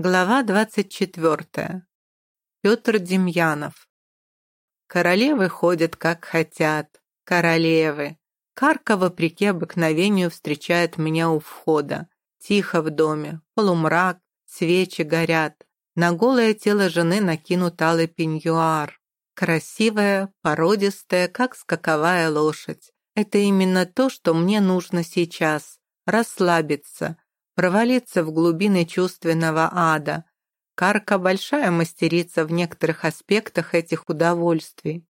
Глава 24. Петр Демьянов. Королевы ходят как хотят. Королевы. Карка, вопреки обыкновению, встречает меня у входа. Тихо в доме, полумрак, свечи горят. На голое тело жены накинут алый пеньюар. Красивая, породистая, как скаковая лошадь. Это именно то, что мне нужно сейчас. Расслабиться, провалиться в глубины чувственного ада. Карка большая мастерица в некоторых аспектах этих удовольствий.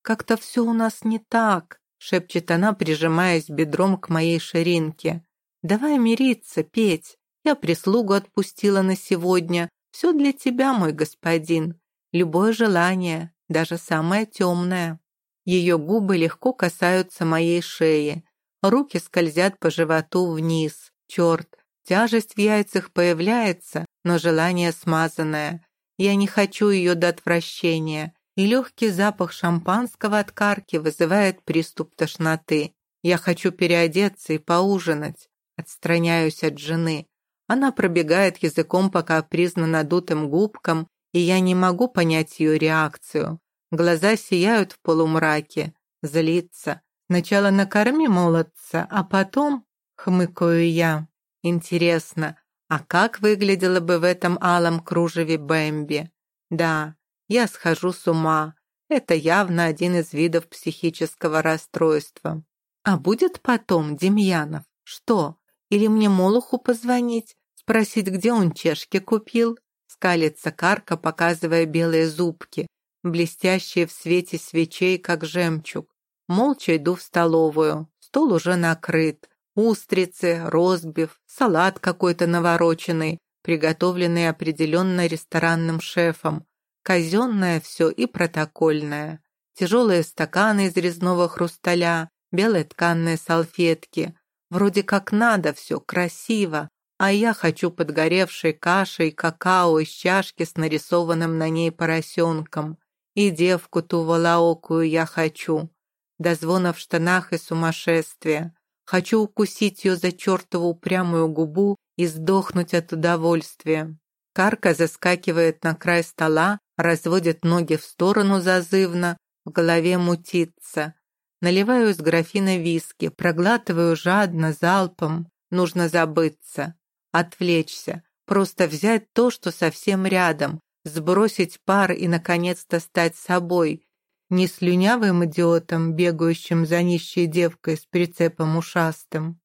«Как-то все у нас не так», — шепчет она, прижимаясь бедром к моей ширинке. «Давай мириться, Петь. Я прислугу отпустила на сегодня. Все для тебя, мой господин. Любое желание, даже самое темное». Ее губы легко касаются моей шеи. Руки скользят по животу вниз. Черт, Тяжесть в яйцах появляется, но желание смазанное. Я не хочу ее до отвращения, и легкий запах шампанского от карки вызывает приступ тошноты. Я хочу переодеться и поужинать. Отстраняюсь от жены. Она пробегает языком по капризно надутым губкам, и я не могу понять ее реакцию. Глаза сияют в полумраке. Злится. Сначала накорми молодца, а потом, хмыкаю я, Интересно, а как выглядела бы в этом алом кружеве Бэмби? Да, я схожу с ума. Это явно один из видов психического расстройства. А будет потом, Демьянов? Что? Или мне Молоху позвонить? Спросить, где он чешки купил? Скалится карка, показывая белые зубки, блестящие в свете свечей, как жемчуг. Молча иду в столовую. Стол уже накрыт. Устрицы, розбив, салат какой-то навороченный, приготовленный определенно ресторанным шефом. Казенное все и протокольное. Тяжелые стаканы из резного хрусталя, белые тканные салфетки. Вроде как надо все, красиво. А я хочу подгоревшей кашей какао из чашки с нарисованным на ней поросенком. И девку ту волоокую я хочу. До звона в штанах и сумасшествия. Хочу укусить ее за чертову упрямую губу и сдохнуть от удовольствия. Карка заскакивает на край стола, разводит ноги в сторону зазывно, в голове мутится. Наливаю из графина виски, проглатываю жадно, залпом. Нужно забыться, отвлечься, просто взять то, что совсем рядом, сбросить пар и, наконец-то, стать собой, не слюнявым идиотом, бегающим за нищей девкой с прицепом ушастым.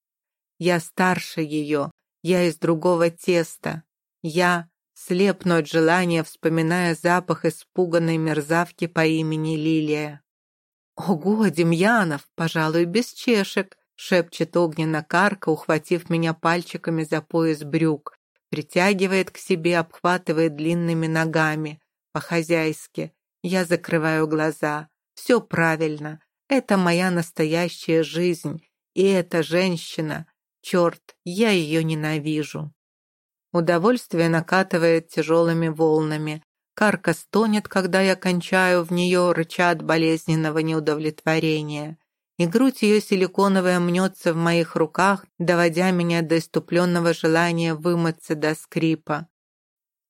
Я старше ее, я из другого теста. Я слепну от желания, вспоминая запах испуганной мерзавки по имени Лилия. «Ого, Демьянов, пожалуй, без чешек», — шепчет огненно карка, ухватив меня пальчиками за пояс брюк, притягивает к себе, обхватывает длинными ногами, по-хозяйски, я закрываю глаза. Все правильно. Это моя настоящая жизнь. И эта женщина. Черт, я ее ненавижу. Удовольствие накатывает тяжелыми волнами. Карка стонет, когда я кончаю в нее, рыча от болезненного неудовлетворения. И грудь ее силиконовая мнется в моих руках, доводя меня до иступленного желания вымыться до скрипа.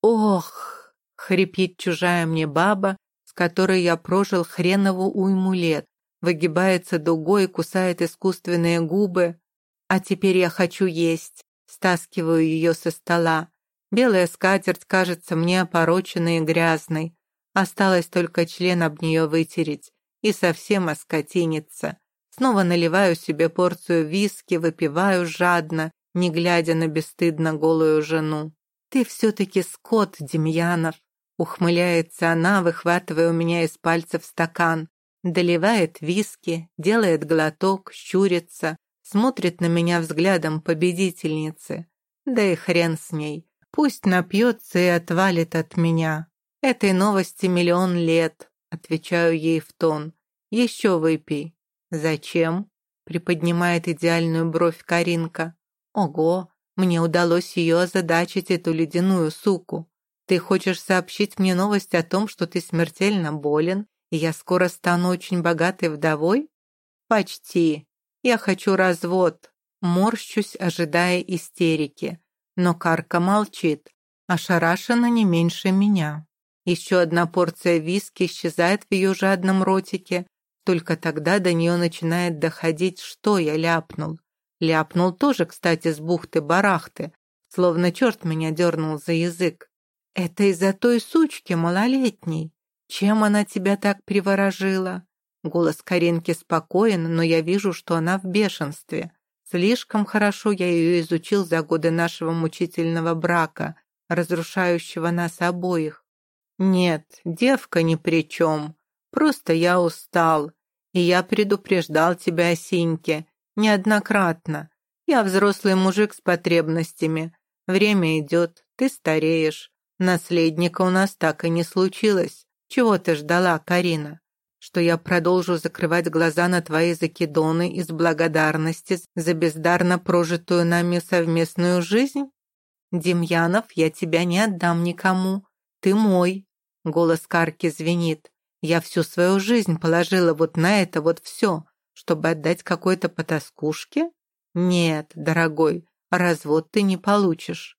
«Ох!» — хрипит чужая мне баба, которой я прожил хренову уйму лет, выгибается дугой кусает искусственные губы. А теперь я хочу есть. Стаскиваю ее со стола. Белая скатерть кажется мне опороченной и грязной. Осталось только член об нее вытереть. И совсем оскотиниться. Снова наливаю себе порцию виски, выпиваю жадно, не глядя на бесстыдно голую жену. «Ты все-таки скот, Демьянов!» Ухмыляется она, выхватывая у меня из пальцев стакан, доливает виски, делает глоток, щурится, смотрит на меня взглядом победительницы. Да и хрен с ней. Пусть напьется и отвалит от меня. Этой новости миллион лет, отвечаю ей в тон. Еще выпей. Зачем? Приподнимает идеальную бровь Каринка. Ого, мне удалось ее озадачить, эту ледяную суку. Ты хочешь сообщить мне новость о том, что ты смертельно болен, и я скоро стану очень богатой вдовой? Почти. Я хочу развод. Морщусь, ожидая истерики. Но Карка молчит. ошарашена не меньше меня. Еще одна порция виски исчезает в ее жадном ротике, только тогда до нее начинает доходить, что я ляпнул. Ляпнул тоже, кстати, с бухты-барахты, словно черт меня дернул за язык. Это из-за той сучки малолетней. Чем она тебя так приворожила? Голос Каринки спокоен, но я вижу, что она в бешенстве. Слишком хорошо я ее изучил за годы нашего мучительного брака, разрушающего нас обоих. Нет, девка ни при чем. Просто я устал. И я предупреждал тебя о Синьке. Неоднократно. Я взрослый мужик с потребностями. Время идет, ты стареешь. Наследника у нас так и не случилось. Чего ты ждала, Карина? Что я продолжу закрывать глаза на твои закидоны из благодарности за бездарно прожитую нами совместную жизнь? Демьянов, я тебя не отдам никому. Ты мой. Голос Карки звенит. Я всю свою жизнь положила вот на это вот все, чтобы отдать какой-то потаскушке? Нет, дорогой, развод ты не получишь.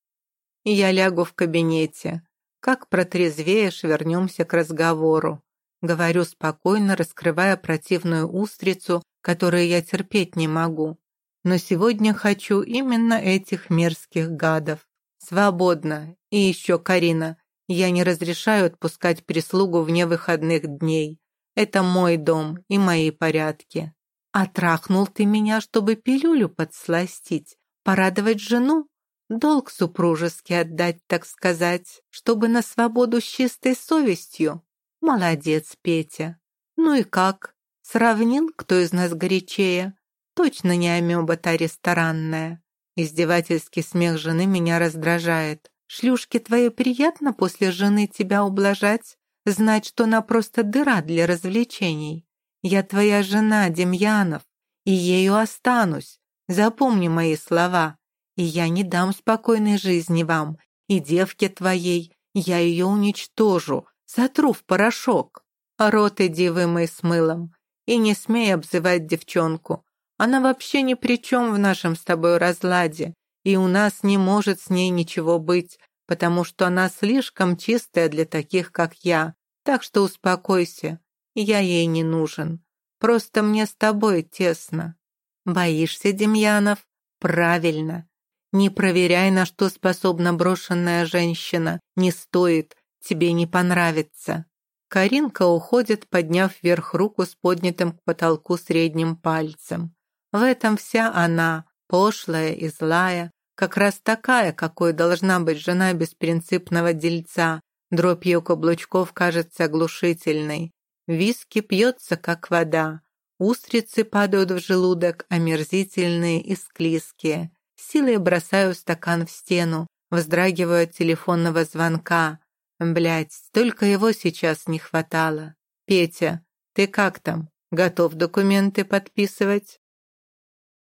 Я лягу в кабинете. Как протрезвеешь, вернемся к разговору. Говорю спокойно, раскрывая противную устрицу, которую я терпеть не могу. Но сегодня хочу именно этих мерзких гадов. Свободно. И еще, Карина, я не разрешаю отпускать прислугу вне выходных дней. Это мой дом и мои порядки. А трахнул ты меня, чтобы пилюлю подсластить, порадовать жену? Долг супружеский отдать, так сказать, чтобы на свободу с чистой совестью. Молодец, Петя. Ну и как? Сравнил, кто из нас горячее? Точно не амеба та ресторанная. Издевательский смех жены меня раздражает. Шлюшке твоей приятно после жены тебя ублажать? Знать, что она просто дыра для развлечений. Я твоя жена, Демьянов, и ею останусь. Запомни мои слова. И я не дам спокойной жизни вам, и девке твоей. Я ее уничтожу, сотру в порошок. Рот иди вымой с мылом. И не смей обзывать девчонку. Она вообще ни при чем в нашем с тобой разладе и у нас не может с ней ничего быть, потому что она слишком чистая для таких, как я. Так что успокойся, я ей не нужен. Просто мне с тобой тесно. Боишься, Демьянов? Правильно. Не проверяй, на что способна брошенная женщина. Не стоит, тебе не понравится. Каринка уходит, подняв вверх руку с поднятым к потолку средним пальцем. В этом вся она, пошлая и злая, как раз такая, какой должна быть жена беспринципного дельца. Дробь ее каблучков кажется оглушительной. Виски пьется, как вода. Устрицы падают в желудок, омерзительные и склизкие. Силой бросаю стакан в стену, вздрагиваю от телефонного звонка. Блять, только его сейчас не хватало. Петя, ты как там? Готов документы подписывать?